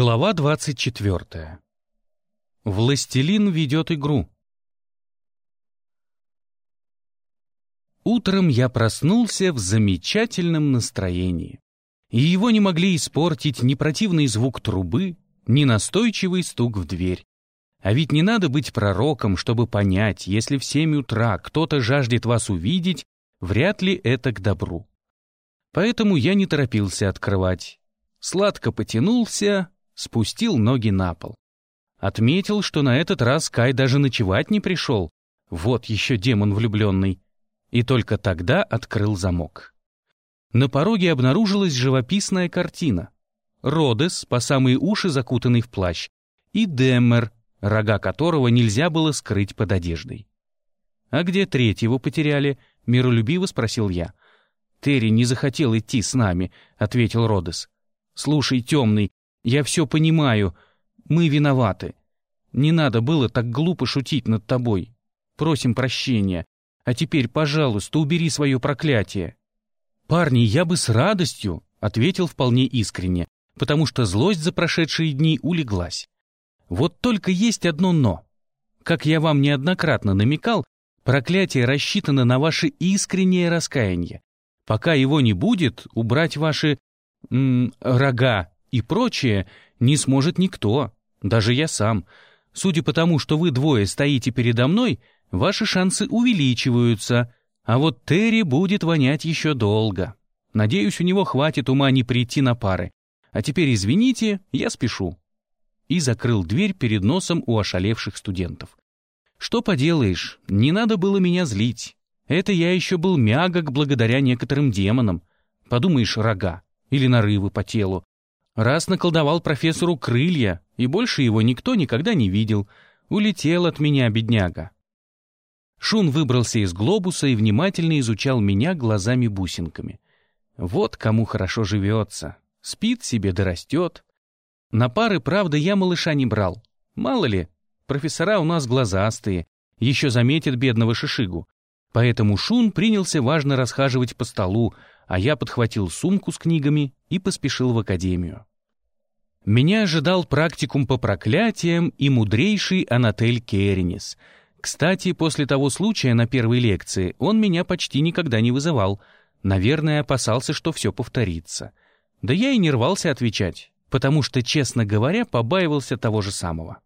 Глава 24. Властелин ведет игру. Утром я проснулся в замечательном настроении. И его не могли испортить ни противный звук трубы, ни настойчивый стук в дверь. А ведь не надо быть пророком, чтобы понять, если в семь утра кто-то жаждет вас увидеть, вряд ли это к добру. Поэтому я не торопился открывать. Сладко потянулся, спустил ноги на пол. Отметил, что на этот раз Кай даже ночевать не пришел. Вот еще демон влюбленный. И только тогда открыл замок. На пороге обнаружилась живописная картина. Родес, по самые уши закутанный в плащ, и Деммер, рога которого нельзя было скрыть под одеждой. «А где третьего потеряли?» — миролюбиво спросил я. «Терри не захотел идти с нами», — ответил Родес. «Слушай, темный, я все понимаю. Мы виноваты. Не надо было так глупо шутить над тобой. Просим прощения. А теперь, пожалуйста, убери свое проклятие». «Парни, я бы с радостью», — ответил вполне искренне, потому что злость за прошедшие дни улеглась. «Вот только есть одно «но». Как я вам неоднократно намекал, проклятие рассчитано на ваше искреннее раскаяние. Пока его не будет, убрать ваши... М, рога и прочее не сможет никто, даже я сам. Судя по тому, что вы двое стоите передо мной, ваши шансы увеличиваются, а вот Терри будет вонять еще долго. Надеюсь, у него хватит ума не прийти на пары. А теперь извините, я спешу». И закрыл дверь перед носом у ошалевших студентов. «Что поделаешь, не надо было меня злить. Это я еще был мягок благодаря некоторым демонам. Подумаешь, рога или нарывы по телу. Раз наколдовал профессору крылья, и больше его никто никогда не видел. Улетел от меня, бедняга. Шун выбрался из глобуса и внимательно изучал меня глазами-бусинками. Вот кому хорошо живется. Спит себе да растет. На пары, правда, я малыша не брал. Мало ли, профессора у нас глазастые, еще заметят бедного шишигу. Поэтому Шун принялся важно расхаживать по столу, а я подхватил сумку с книгами и поспешил в академию. Меня ожидал практикум по проклятиям и мудрейший Анатель Керенис. Кстати, после того случая на первой лекции он меня почти никогда не вызывал. Наверное, опасался, что все повторится. Да я и не рвался отвечать, потому что, честно говоря, побаивался того же самого.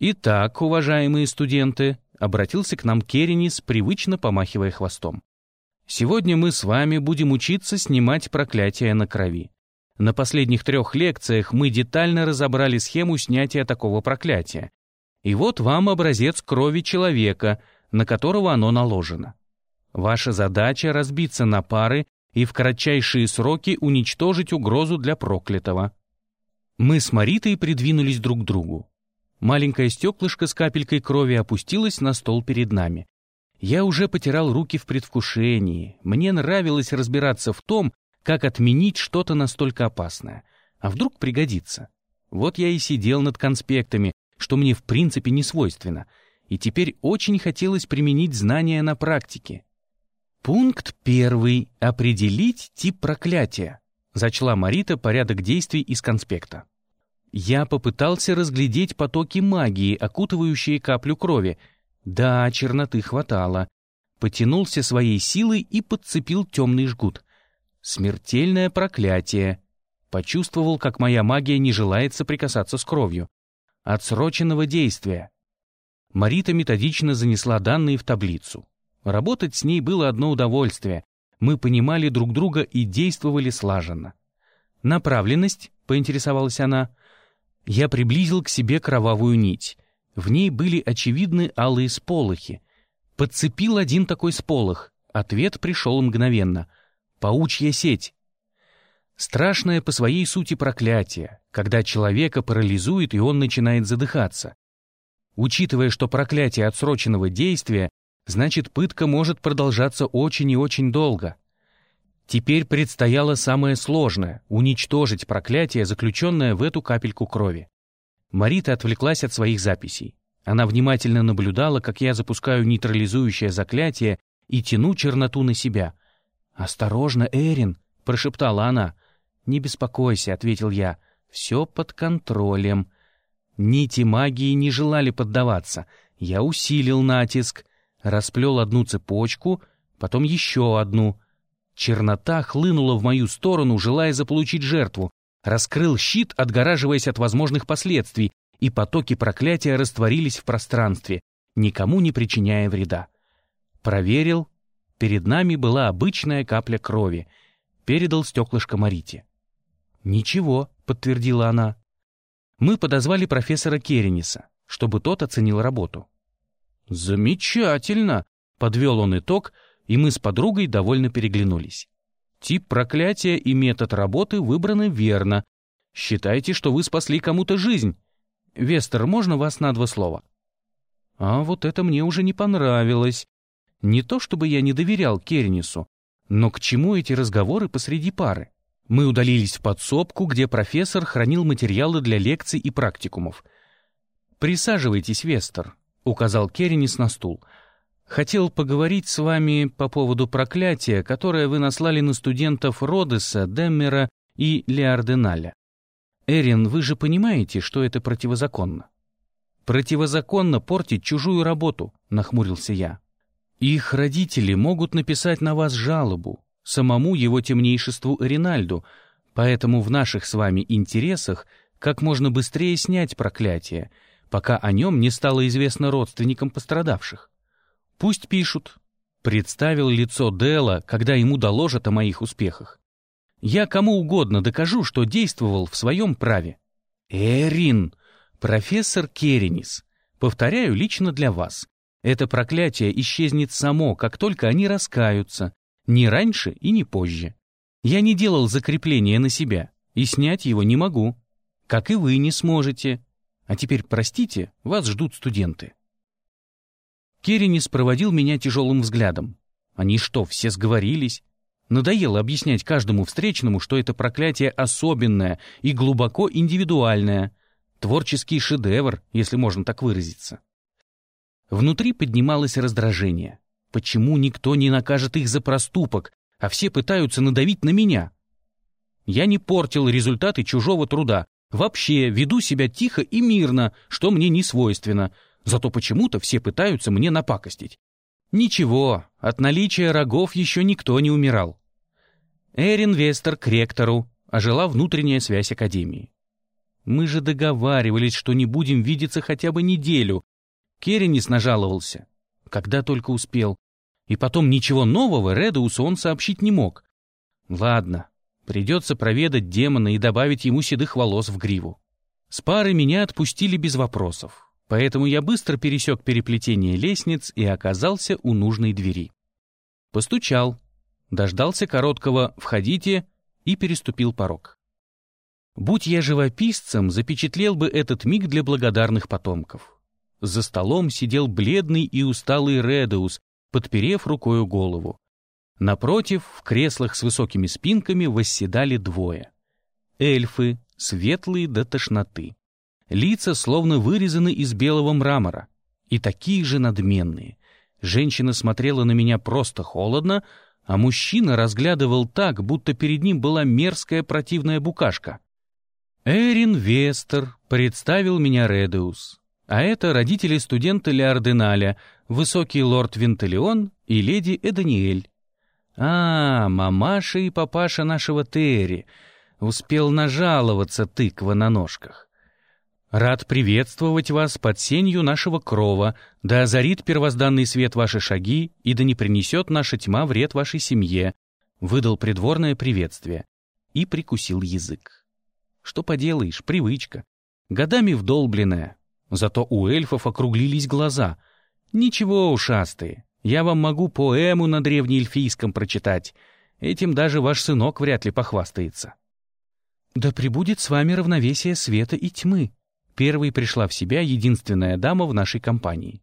«Итак, уважаемые студенты», — обратился к нам Керенис, привычно помахивая хвостом. «Сегодня мы с вами будем учиться снимать проклятие на крови. На последних трех лекциях мы детально разобрали схему снятия такого проклятия. И вот вам образец крови человека, на которого оно наложено. Ваша задача — разбиться на пары и в кратчайшие сроки уничтожить угрозу для проклятого. Мы с Маритой придвинулись друг к другу. Маленькое стеклышко с капелькой крови опустилось на стол перед нами. Я уже потирал руки в предвкушении. Мне нравилось разбираться в том, как отменить что-то настолько опасное? А вдруг пригодится? Вот я и сидел над конспектами, что мне в принципе не свойственно, и теперь очень хотелось применить знания на практике. Пункт первый — определить тип проклятия, зачла Марита порядок действий из конспекта. Я попытался разглядеть потоки магии, окутывающие каплю крови. Да, черноты хватало. Потянулся своей силой и подцепил темный жгут. Смертельное проклятие. Почувствовал, как моя магия не желает соприкасаться с кровью. Отсроченного действия. Марита методично занесла данные в таблицу. Работать с ней было одно удовольствие. Мы понимали друг друга и действовали слаженно. «Направленность?» — поинтересовалась она. Я приблизил к себе кровавую нить. В ней были очевидны алые сполохи. Подцепил один такой сполох. Ответ пришел мгновенно — паучья сеть. Страшное по своей сути проклятие, когда человека парализует и он начинает задыхаться. Учитывая, что проклятие отсроченного действия, значит пытка может продолжаться очень и очень долго. Теперь предстояло самое сложное — уничтожить проклятие, заключенное в эту капельку крови. Марита отвлеклась от своих записей. Она внимательно наблюдала, как я запускаю нейтрализующее заклятие и тяну черноту на себя — «Осторожно, Эрин!» — прошептала она. «Не беспокойся», — ответил я. Все под контролем. Нити магии не желали поддаваться. Я усилил натиск, расплел одну цепочку, потом еще одну. Чернота хлынула в мою сторону, желая заполучить жертву. Раскрыл щит, отгораживаясь от возможных последствий, и потоки проклятия растворились в пространстве, никому не причиняя вреда. Проверил. Перед нами была обычная капля крови. Передал стеклышко Марите. «Ничего», — подтвердила она. Мы подозвали профессора Керениса, чтобы тот оценил работу. «Замечательно!» — подвел он итог, и мы с подругой довольно переглянулись. Тип проклятия и метод работы выбраны верно. Считайте, что вы спасли кому-то жизнь. Вестер, можно вас на два слова? А вот это мне уже не понравилось. Не то чтобы я не доверял Кернису, но к чему эти разговоры посреди пары? Мы удалились в подсобку, где профессор хранил материалы для лекций и практикумов. «Присаживайтесь, Вестер», — указал Керенис на стул. «Хотел поговорить с вами по поводу проклятия, которое вы наслали на студентов Родеса, Деммера и Леарденаля. Эрин, вы же понимаете, что это противозаконно?» «Противозаконно портить чужую работу», — нахмурился я. «Их родители могут написать на вас жалобу, самому его темнейшеству Ринальду, поэтому в наших с вами интересах как можно быстрее снять проклятие, пока о нем не стало известно родственникам пострадавших. Пусть пишут. Представил лицо Дела, когда ему доложат о моих успехах. Я кому угодно докажу, что действовал в своем праве. Эрин, профессор Керенис, повторяю лично для вас. Это проклятие исчезнет само, как только они раскаются, ни раньше и ни позже. Я не делал закрепления на себя, и снять его не могу. Как и вы не сможете. А теперь, простите, вас ждут студенты. Керенис проводил меня тяжелым взглядом. Они что, все сговорились? Надоело объяснять каждому встречному, что это проклятие особенное и глубоко индивидуальное. Творческий шедевр, если можно так выразиться. Внутри поднималось раздражение. Почему никто не накажет их за проступок, а все пытаются надавить на меня? Я не портил результаты чужого труда. Вообще веду себя тихо и мирно, что мне не свойственно. Зато почему-то все пытаются мне напакостить. Ничего, от наличия рогов еще никто не умирал. Эрин Вестер к ректору, ожила внутренняя связь Академии. Мы же договаривались, что не будем видеться хотя бы неделю. Керенис нажаловался. Когда только успел. И потом ничего нового Редеусу он сообщить не мог. Ладно, придется проведать демона и добавить ему седых волос в гриву. С пары меня отпустили без вопросов, поэтому я быстро пересек переплетение лестниц и оказался у нужной двери. Постучал, дождался короткого «входите» и переступил порог. Будь я живописцем, запечатлел бы этот миг для благодарных потомков. За столом сидел бледный и усталый Редеус, подперев рукою голову. Напротив, в креслах с высокими спинками восседали двое. Эльфы, светлые до тошноты. Лица словно вырезаны из белого мрамора. И такие же надменные. Женщина смотрела на меня просто холодно, а мужчина разглядывал так, будто перед ним была мерзкая противная букашка. «Эрин Вестер», — представил меня Редеус. А это родители студента Леорденаля, высокий лорд Винтелеон и леди Эданиэль. А, мамаша и папаша нашего Терри. Успел нажаловаться тыква на ножках. Рад приветствовать вас под сенью нашего крова, да озарит первозданный свет ваши шаги, и да не принесет наша тьма вред вашей семье, выдал придворное приветствие и прикусил язык. Что поделаешь, привычка, годами вдолбленная, Зато у эльфов округлились глаза. «Ничего, ушастые, я вам могу поэму на древнеэльфийском прочитать. Этим даже ваш сынок вряд ли похвастается». «Да пребудет с вами равновесие света и тьмы», первой пришла в себя единственная дама в нашей компании.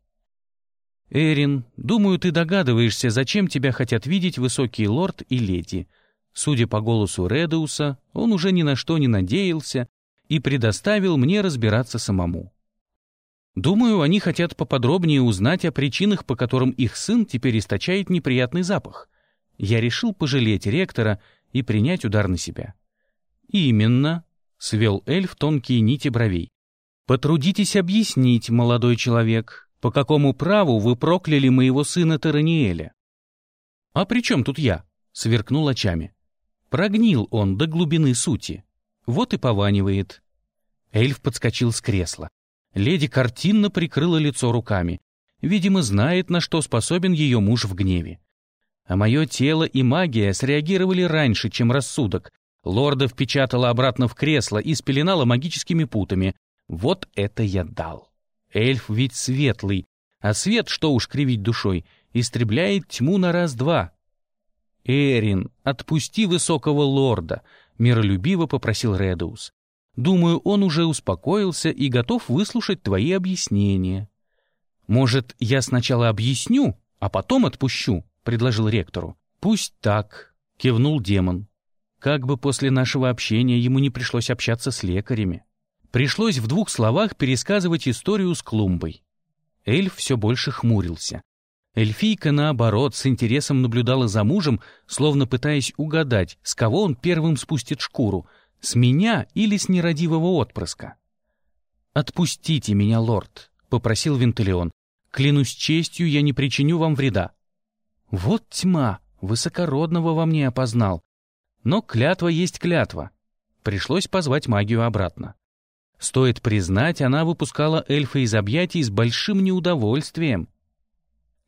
«Эрин, думаю, ты догадываешься, зачем тебя хотят видеть высокий лорд и леди». Судя по голосу Редеуса, он уже ни на что не надеялся и предоставил мне разбираться самому. Думаю, они хотят поподробнее узнать о причинах, по которым их сын теперь источает неприятный запах. Я решил пожалеть ректора и принять удар на себя. «Именно», — свел эльф тонкие нити бровей. «Потрудитесь объяснить, молодой человек, по какому праву вы прокляли моего сына Тараниэля?» «А при чем тут я?» — сверкнул очами. Прогнил он до глубины сути. Вот и пованивает. Эльф подскочил с кресла. Леди картинно прикрыла лицо руками. Видимо, знает, на что способен ее муж в гневе. А мое тело и магия среагировали раньше, чем рассудок. Лорда впечатала обратно в кресло и спеленала магическими путами. Вот это я дал. Эльф ведь светлый, а свет, что уж кривить душой, истребляет тьму на раз-два. «Эрин, отпусти высокого лорда», — миролюбиво попросил Редоус. «Думаю, он уже успокоился и готов выслушать твои объяснения». «Может, я сначала объясню, а потом отпущу?» — предложил ректору. «Пусть так», — кивнул демон. Как бы после нашего общения ему не пришлось общаться с лекарями. Пришлось в двух словах пересказывать историю с клумбой. Эльф все больше хмурился. Эльфийка, наоборот, с интересом наблюдала за мужем, словно пытаясь угадать, с кого он первым спустит шкуру, с меня или с нерадивого отпрыска. «Отпустите меня, лорд», — попросил Вентелеон. «Клянусь честью, я не причиню вам вреда». Вот тьма, высокородного во мне опознал. Но клятва есть клятва. Пришлось позвать магию обратно. Стоит признать, она выпускала эльфа из объятий с большим неудовольствием.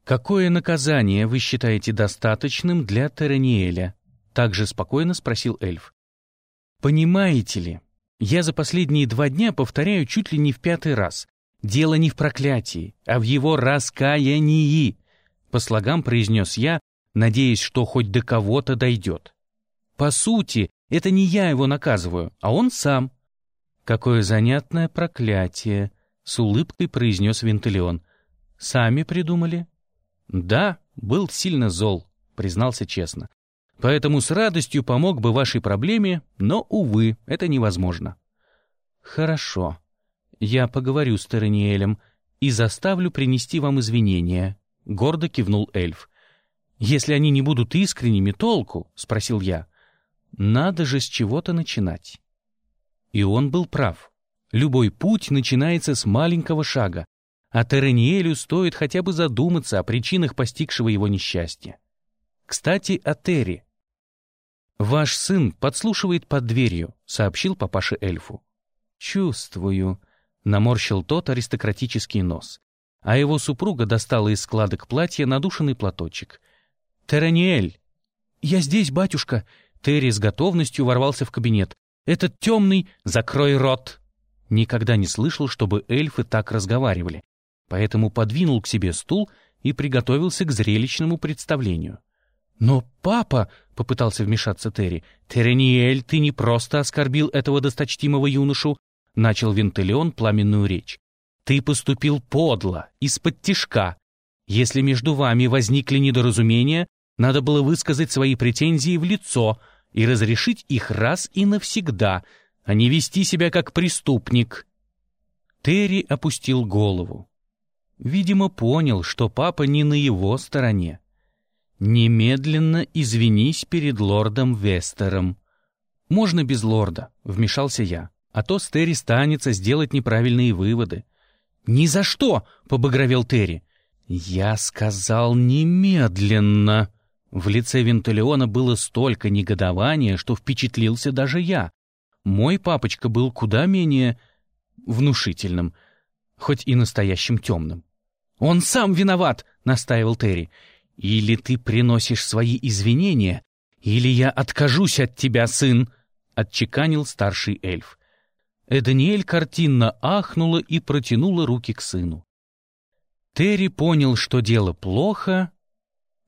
«Какое наказание вы считаете достаточным для Тараниэля?» Также спокойно спросил эльф. «Понимаете ли, я за последние два дня повторяю чуть ли не в пятый раз. Дело не в проклятии, а в его раскаянии по слогам произнес я, надеясь, что хоть до кого-то дойдет. По сути, это не я его наказываю, а он сам. Какое занятное проклятие, с улыбкой произнес Вентилеон. Сами придумали? Да, был сильно зол, признался честно. Поэтому с радостью помог бы вашей проблеме, но, увы, это невозможно. Хорошо. Я поговорю с Тараниэлем и заставлю принести вам извинения, — гордо кивнул эльф. «Если они не будут искренними, толку?» — спросил я. «Надо же с чего-то начинать». И он был прав. Любой путь начинается с маленького шага, а Тераниэлю стоит хотя бы задуматься о причинах постигшего его несчастья. Кстати, о Терри. «Ваш сын подслушивает под дверью», — сообщил папаше эльфу. «Чувствую», — наморщил тот аристократический нос а его супруга достала из складок платья надушенный платочек. «Тераниэль!» «Я здесь, батюшка!» Терри с готовностью ворвался в кабинет. «Этот темный... Закрой рот!» Никогда не слышал, чтобы эльфы так разговаривали, поэтому подвинул к себе стул и приготовился к зрелищному представлению. «Но папа...» — попытался вмешаться Терри. «Тераниэль, ты не просто оскорбил этого досточтимого юношу!» — начал Вентелеон пламенную речь. Ты поступил подло, из-под тишка. Если между вами возникли недоразумения, надо было высказать свои претензии в лицо и разрешить их раз и навсегда, а не вести себя как преступник. Терри опустил голову. Видимо, понял, что папа не на его стороне. «Немедленно извинись перед лордом Вестером». «Можно без лорда», — вмешался я, «а то с Терри станется сделать неправильные выводы. «Ни за что!» — побагровел Терри. «Я сказал немедленно!» В лице Венталиона было столько негодования, что впечатлился даже я. Мой папочка был куда менее внушительным, хоть и настоящим темным. «Он сам виноват!» — настаивал Терри. «Или ты приносишь свои извинения, или я откажусь от тебя, сын!» — отчеканил старший эльф. Эданиэль картинно ахнула и протянула руки к сыну. Терри понял, что дело плохо,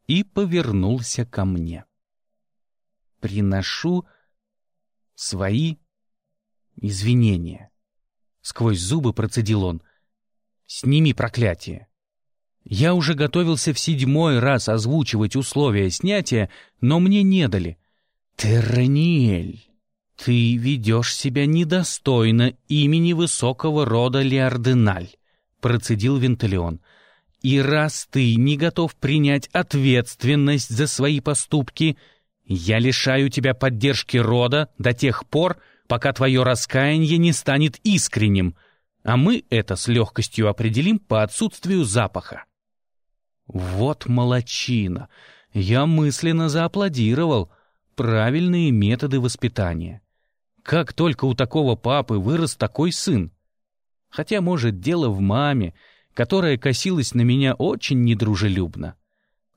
и повернулся ко мне. «Приношу свои извинения». Сквозь зубы процедил он. «Сними проклятие». Я уже готовился в седьмой раз озвучивать условия снятия, но мне не дали. «Терраниэль!» «Ты ведешь себя недостойно имени высокого рода Леорденаль», — процедил Венталион. «И раз ты не готов принять ответственность за свои поступки, я лишаю тебя поддержки рода до тех пор, пока твое раскаяние не станет искренним, а мы это с легкостью определим по отсутствию запаха. Вот молочина! Я мысленно зааплодировал. Правильные методы воспитания. Как только у такого папы вырос такой сын. Хотя, может, дело в маме, которая косилась на меня очень недружелюбно.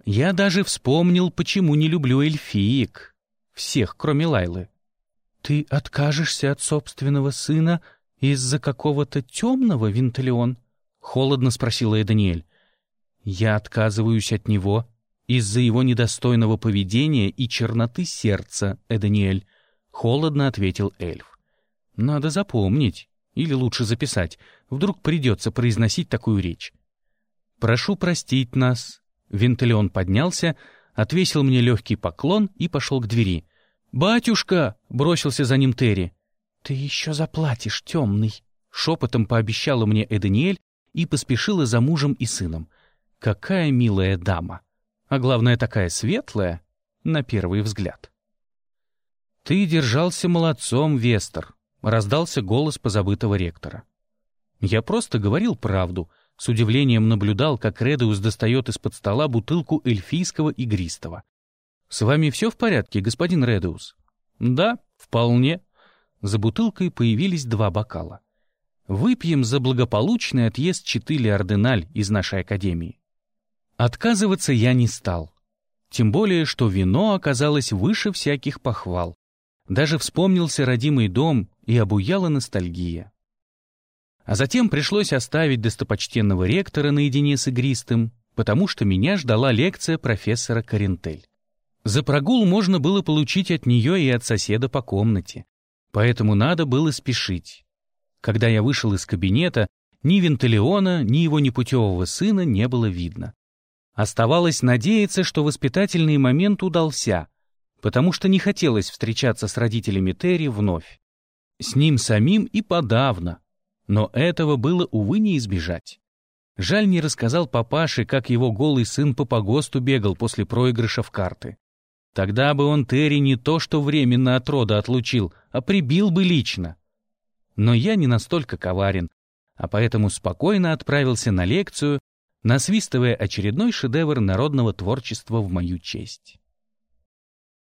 Я даже вспомнил, почему не люблю эльфиек. Всех, кроме Лайлы. «Ты откажешься от собственного сына из-за какого-то темного, Винтелеон?» — холодно спросила Эданиэль. «Я отказываюсь от него из-за его недостойного поведения и черноты сердца, Эданиэль», — холодно ответил эльф. «Надо запомнить, или лучше записать, вдруг придется произносить такую речь. Прошу простить нас, Вентелеон поднялся, отвесил мне легкий поклон и пошел к двери. «Батюшка!» — бросился за ним Терри. «Ты еще заплатишь, темный!» — шепотом пообещала мне Эдениэль и поспешила за мужем и сыном. Какая милая дама! А главное, такая светлая, на первый взгляд. «Ты держался молодцом, Вестер», — раздался голос позабытого ректора. Я просто говорил правду — с удивлением наблюдал, как Редеус достает из-под стола бутылку эльфийского игристого. «С вами все в порядке, господин Редеус?» «Да, вполне». За бутылкой появились два бокала. «Выпьем за благополучный отъезд Читыли Орденаль из нашей академии». Отказываться я не стал. Тем более, что вино оказалось выше всяких похвал. Даже вспомнился родимый дом и обуяла ностальгия. А затем пришлось оставить достопочтенного ректора наедине с игристым, потому что меня ждала лекция профессора Карентель. За прогул можно было получить от нее и от соседа по комнате, поэтому надо было спешить. Когда я вышел из кабинета, ни Венталиона, ни его непутевого сына не было видно. Оставалось надеяться, что воспитательный момент удался, потому что не хотелось встречаться с родителями Терри вновь. С ним самим и подавно, но этого было, увы, не избежать. Жаль не рассказал папаше, как его голый сын по погосту бегал после проигрыша в карты. Тогда бы он Терри не то что временно от рода отлучил, а прибил бы лично. Но я не настолько коварен, а поэтому спокойно отправился на лекцию, насвистывая очередной шедевр народного творчества в мою честь.